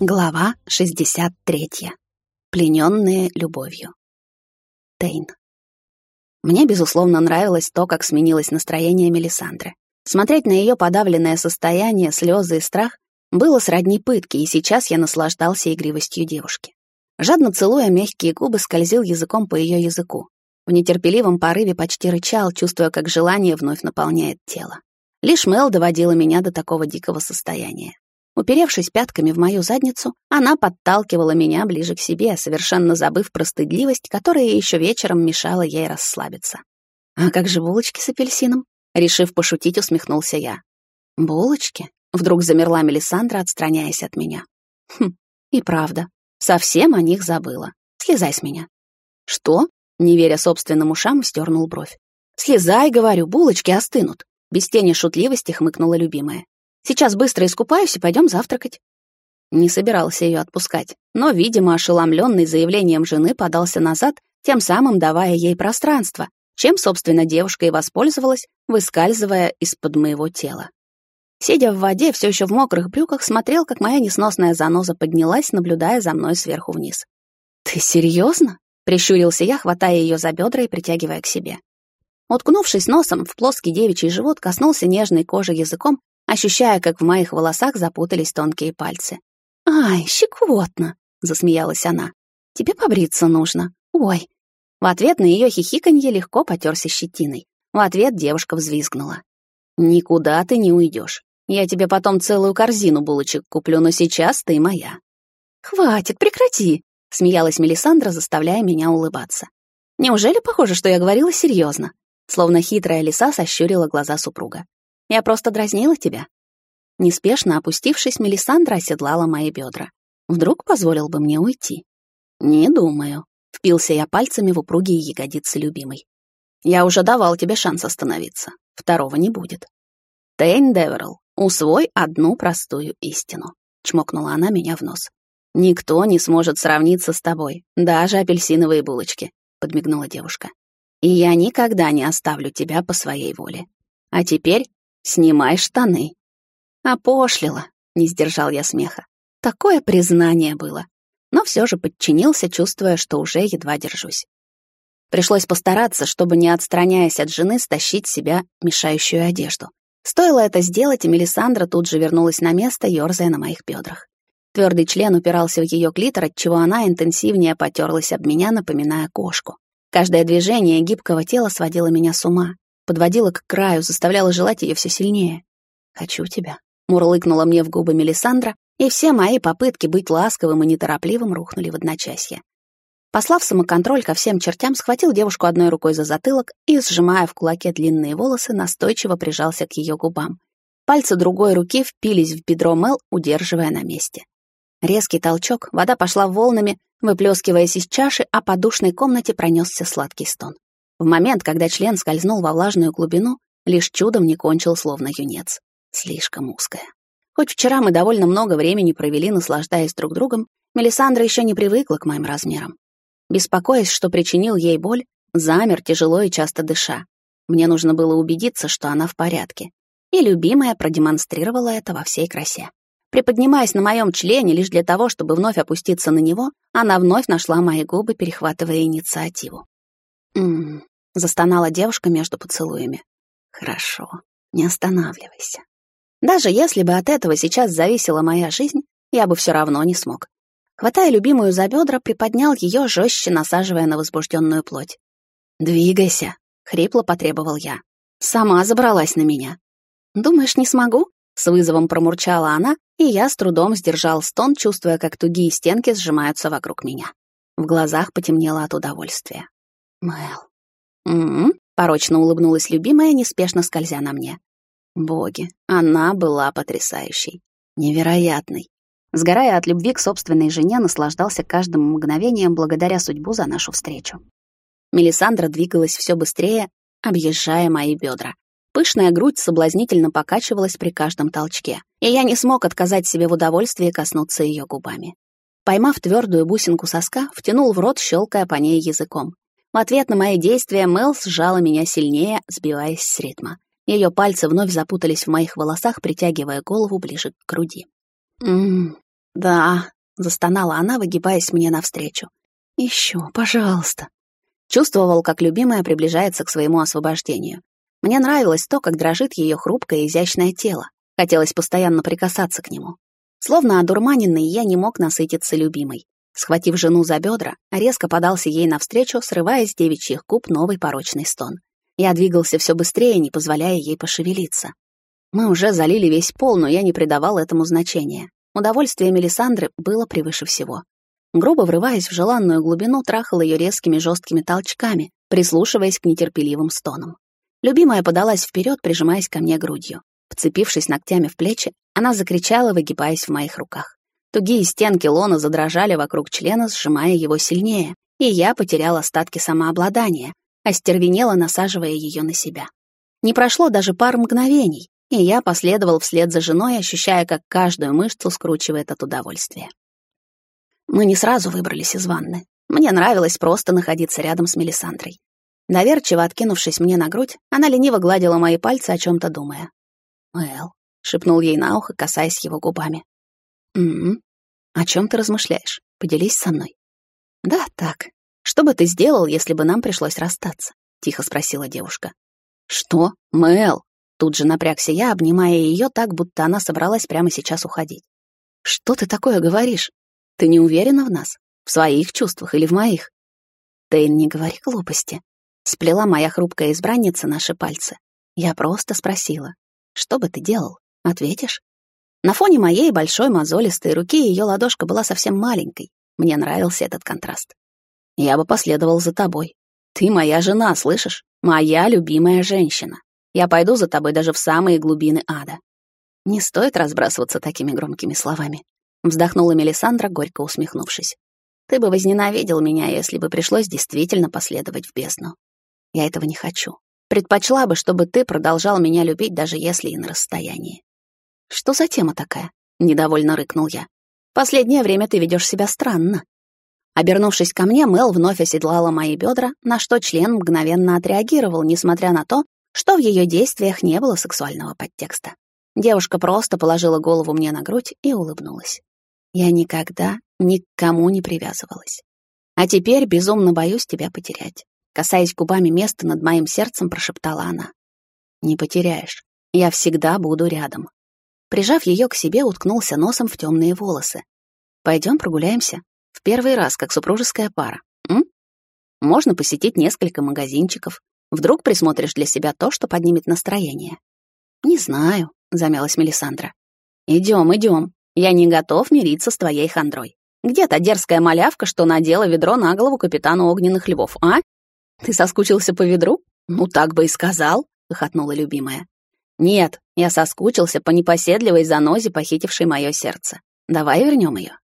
Глава 63. Плененные любовью. Тейн. Мне, безусловно, нравилось то, как сменилось настроение Мелисандры. Смотреть на ее подавленное состояние, слезы и страх было сродни пытке, и сейчас я наслаждался игривостью девушки. Жадно целуя мягкие губы, скользил языком по ее языку. В нетерпеливом порыве почти рычал, чувствуя, как желание вновь наполняет тело. Лишь Мел доводила меня до такого дикого состояния. Уперевшись пятками в мою задницу, она подталкивала меня ближе к себе, совершенно забыв про стыдливость, которая еще вечером мешала ей расслабиться. «А как же булочки с апельсином?» Решив пошутить, усмехнулся я. «Булочки?» Вдруг замерла Мелисандра, отстраняясь от меня. «Хм, и правда. Совсем о них забыла. Слезай с меня». «Что?» Не веря собственным ушам, стернул бровь. «Слезай, говорю, булочки остынут». Без тени шутливости хмыкнула любимая. Сейчас быстро искупаюсь и пойдем завтракать». Не собирался ее отпускать, но, видимо, ошеломленный заявлением жены подался назад, тем самым давая ей пространство, чем, собственно, девушка и воспользовалась, выскальзывая из-под моего тела. Сидя в воде, все еще в мокрых брюках, смотрел, как моя несносная заноза поднялась, наблюдая за мной сверху вниз. «Ты серьезно?» — прищурился я, хватая ее за бедра и притягивая к себе. Уткнувшись носом в плоский девичий живот, коснулся нежной кожи языком ощущая, как в моих волосах запутались тонкие пальцы. «Ай, щекотно!» — засмеялась она. «Тебе побриться нужно. Ой!» В ответ на ее хихиканье легко потерся щетиной. В ответ девушка взвизгнула. «Никуда ты не уйдешь. Я тебе потом целую корзину булочек куплю, но сейчас ты моя». «Хватит, прекрати!» — смеялась Мелисандра, заставляя меня улыбаться. «Неужели похоже, что я говорила серьезно?» Словно хитрая лиса сощурила глаза супруга. Я просто дразнила тебя». Неспешно опустившись, Мелисандра оседлала мои бедра. Вдруг позволил бы мне уйти? «Не думаю», — впился я пальцами в упругие ягодицы любимой. «Я уже давал тебе шанс остановиться. Второго не будет». «Тейн Деверл, усвой одну простую истину», — чмокнула она меня в нос. «Никто не сможет сравниться с тобой, даже апельсиновые булочки», — подмигнула девушка. «И я никогда не оставлю тебя по своей воле. А теперь Снимай штаны. Опошлила, не сдержал я смеха. Такое признание было. Но все же подчинился, чувствуя, что уже едва держусь. Пришлось постараться, чтобы, не отстраняясь от жены, стащить себя мешающую одежду. Стоило это сделать, и Мелисандра тут же вернулась на место, ерзая на моих бедрах. Твердый член упирался в ее клитор, отчего она интенсивнее потерлась об меня, напоминая кошку. Каждое движение гибкого тела сводило меня с ума подводила к краю, заставляла желать ее все сильнее. «Хочу тебя», — мурлыкнула мне в губы Мелисандра, и все мои попытки быть ласковым и неторопливым рухнули в одночасье. Послав самоконтроль ко всем чертям, схватил девушку одной рукой за затылок и, сжимая в кулаке длинные волосы, настойчиво прижался к ее губам. Пальцы другой руки впились в бедро Мел, удерживая на месте. Резкий толчок, вода пошла волнами, выплескиваясь из чаши, а по душной комнате пронесся сладкий стон. В момент, когда член скользнул во влажную глубину, лишь чудом не кончил словно юнец. Слишком узкая. Хоть вчера мы довольно много времени провели, наслаждаясь друг другом, Мелисандра еще не привыкла к моим размерам. Беспокоясь, что причинил ей боль, замер, тяжело и часто дыша. Мне нужно было убедиться, что она в порядке. И любимая продемонстрировала это во всей красе. Приподнимаясь на моем члене лишь для того, чтобы вновь опуститься на него, она вновь нашла мои губы, перехватывая инициативу. «М-м-м», застонала девушка между поцелуями. «Хорошо, не останавливайся. Даже если бы от этого сейчас зависела моя жизнь, я бы все равно не смог. Хватая любимую за бедра, приподнял ее жестче, насаживая на возбужденную плоть. «Двигайся», — хрипло потребовал я. «Сама забралась на меня». «Думаешь, не смогу?» — с вызовом промурчала она, и я с трудом сдержал стон, чувствуя, как тугие стенки сжимаются вокруг меня. В глазах потемнело от удовольствия. Мэл. «М-м-м», порочно улыбнулась любимая, неспешно скользя на мне. Боги, она была потрясающей, невероятной. Сгорая от любви к собственной жене, наслаждался каждым мгновением благодаря судьбу за нашу встречу. Мелисандра двигалась все быстрее, объезжая мои бедра. Пышная грудь соблазнительно покачивалась при каждом толчке, и я не смог отказать себе в удовольствии коснуться ее губами. Поймав твердую бусинку соска, втянул в рот, щелкая по ней языком. В ответ на мои действия Мел сжала меня сильнее, сбиваясь с ритма. Ее пальцы вновь запутались в моих волосах, притягивая голову ближе к груди. «М-м-м», «Да», — застонала она, выгибаясь мне навстречу. «Еще, пожалуйста». Чувствовал, как любимая приближается к своему освобождению. Мне нравилось то, как дрожит ее хрупкое изящное тело. Хотелось постоянно прикасаться к нему. Словно одурманенный, я не мог насытиться любимой. Схватив жену за бедра, резко подался ей навстречу, срывая с девичьих губ новый порочный стон. Я двигался все быстрее, не позволяя ей пошевелиться. Мы уже залили весь пол, но я не придавал этому значения. Удовольствие Мелисандры было превыше всего. Грубо врываясь в желанную глубину, трахал ее резкими жесткими толчками, прислушиваясь к нетерпеливым стонам. Любимая подалась вперед, прижимаясь ко мне грудью. Вцепившись ногтями в плечи, она закричала, выгибаясь в моих руках. Тугие стенки лона задрожали вокруг члена, сжимая его сильнее, и я потерял остатки самообладания, остервенела, насаживая ее на себя. Не прошло даже пар мгновений, и я последовал вслед за женой, ощущая, как каждую мышцу скручивает от удовольствия. Мы не сразу выбрались из ванны. Мне нравилось просто находиться рядом с Мелисандрой. Доверчиво откинувшись мне на грудь, она лениво гладила мои пальцы, о чем то думая. «Мэл», — шепнул ей на ухо, касаясь его губами. «М-м, о чем ты размышляешь? Поделись со мной». «Да, так. Что бы ты сделал, если бы нам пришлось расстаться?» — тихо спросила девушка. «Что? Мэл?» Тут же напрягся я, обнимая ее так, будто она собралась прямо сейчас уходить. «Что ты такое говоришь? Ты не уверена в нас? В своих чувствах или в моих?» «Тейн, не говори глупости», — сплела моя хрупкая избранница наши пальцы. Я просто спросила, «Что бы ты делал? Ответишь?» На фоне моей большой мозолистой руки ее ладошка была совсем маленькой. Мне нравился этот контраст. «Я бы последовал за тобой. Ты моя жена, слышишь? Моя любимая женщина. Я пойду за тобой даже в самые глубины ада. Не стоит разбрасываться такими громкими словами. Вздохнула Мелисандра, горько усмехнувшись. Ты бы возненавидел меня, если бы пришлось действительно последовать в бездну. Я этого не хочу. Предпочла бы, чтобы ты продолжал меня любить, даже если и на расстоянии. Что за тема такая? Недовольно рыкнул я. Последнее время ты ведешь себя странно. Обернувшись ко мне, Мел вновь оседлала мои бедра, на что член мгновенно отреагировал, несмотря на то, что в ее действиях не было сексуального подтекста. Девушка просто положила голову мне на грудь и улыбнулась. Я никогда никому не привязывалась. А теперь безумно боюсь тебя потерять. Касаясь губами места над моим сердцем, прошептала она. Не потеряешь. Я всегда буду рядом. Прижав ее к себе, уткнулся носом в темные волосы. Пойдем прогуляемся. В первый раз, как супружеская пара. М? Можно посетить несколько магазинчиков, Вдруг присмотришь для себя то, что поднимет настроение. Не знаю, замялась Мелисандра. Идем, идем. Я не готов мириться с твоей хандрой. Где та дерзкая малявка, что надела ведро на голову капитану огненных львов, а? Ты соскучился по ведру? Ну, так бы и сказал, хохотнула любимая. Нет, я соскучился по непоседливой занозе, похитившей мое сердце. Давай вернем ее.